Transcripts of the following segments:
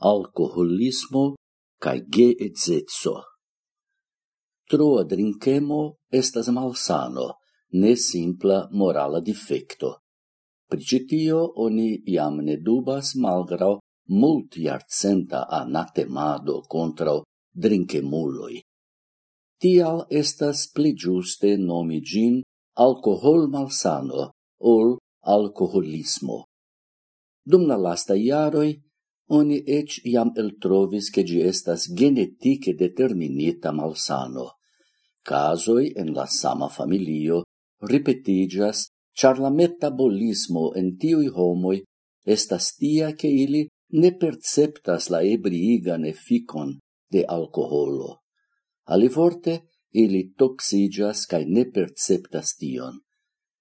alkoholismo kaj geedzeco. Troa drinkemo estas malsano, ne simpla morala defecto. Pricitio oni jam ne dubas malgrau multiarcenta anatemado contra drinkemuloi. Tial estas pli giuste nomi gin alcohol malsano ol alcoholismo. Dum la lasta iaroi Oni ec iam el trovis che gi estas genetiche determinita malsano. Casoi en la sama familio ripetigas, char la metabolismo en tiui homoi estas tia che ili ne perceptas la ebriigan efficon de alcoholo. Aliforte, ili toxigas cae ne perceptas tion.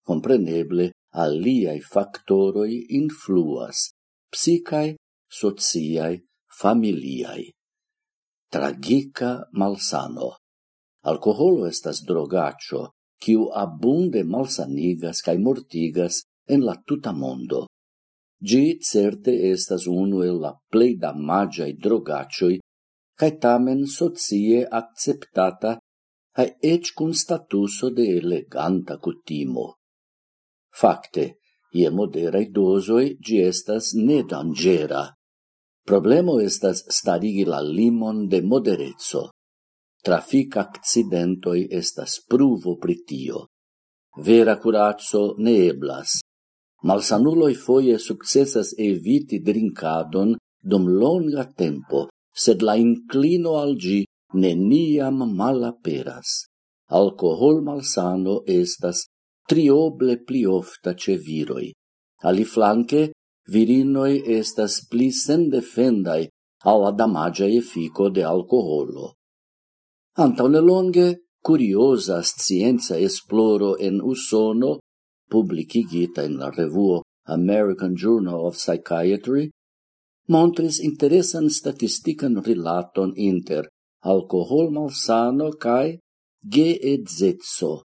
Compreneble, aliai factoroi influas, psicae sociai, familiai. Tragica malsano. Alcoholo estas drogaccio, quiu abunde malsanigas cae mortigas en la tuta mondo. Gi certe estas unu el la plei damagiai drogaccioi, cae tamen socie acceptata cae ec cun statuso de eleganta cutimo. Fakte, Ie moderae dosoi gi estas nedangera. Problemo estas starigi la limon de moderezzo. Trafic accidentoi estas pruvo pritio. Vera curazzo ne eblas. Malsanuloi foie successas eviti drinkadon dum longa tempo, sed la inclino al gi neniam malaperas. Alcohol malsano estas trioble pli ofta ce viroi. Aliflanque, virinoi estas pli sendefendai alla damagia effico de alcoholo. Antaune longe, curiosa scienza esploro en Usono, publicigita in la revuo American Journal of Psychiatry, montris interesan statistican rilaton inter alcohol malsano cae geedzetso,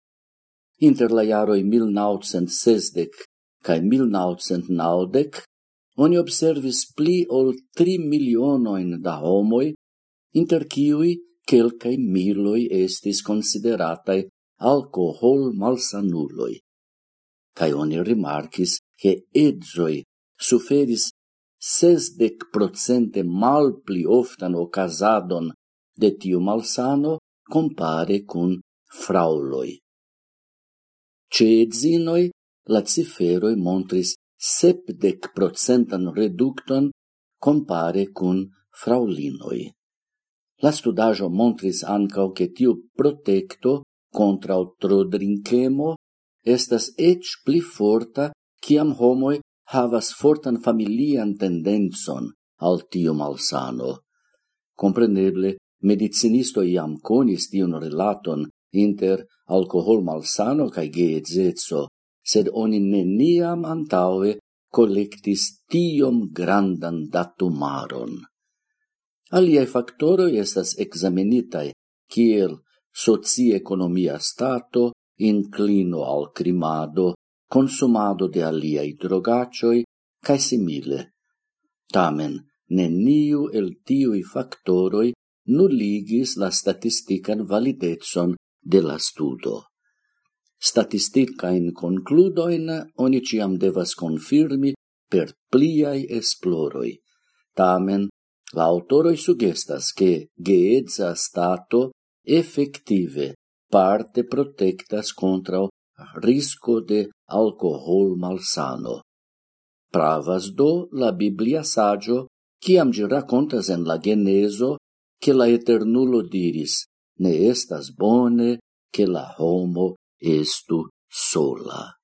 inter la jaroj 1960 cae 1990 oni observis pli ol 3 milionoin da homoi, inter ciui kelkaj miloi estis consideratai alcohol malsanuloj. Kaj oni rimarcis che edzoi suferis sesdec procente mal pli oftan ocasadon de tiu malsano compare cun frauloi. Ce edzinoi, la ciferoi montris sepdec procentan reducton compare cun fraulinoi. La studajo montris ancao che tiu protecto contra o trodrinchemo estas ec pli forta ciam homoi havas fortan familian tendenzon al tiu malsano. Compreneble, medicinisto iam conis tion relaton inter alcohol malsano cae geedzezzo, sed oni neniam antaue collectis tiom grandan datumaron. Aliai factoroi estas examinitae kiel soci-economia stato, inclino al crimado, consumado de aliai drogacioi, cae simile. Tamen, neniu el tiui factoroi nuligis la statistican validetson de la studo. Statisticain concludoin oni ciam devas confirmi per pliai esploroi. Tamen, la autoroi sugestas che geedza stato effective parte protectas contra risco de alcohol malsano. Pravas do la Biblia saggio, ciam gi racontas en la Geneso, che la Eternulo diris, ne estas bone che la homo estu sola.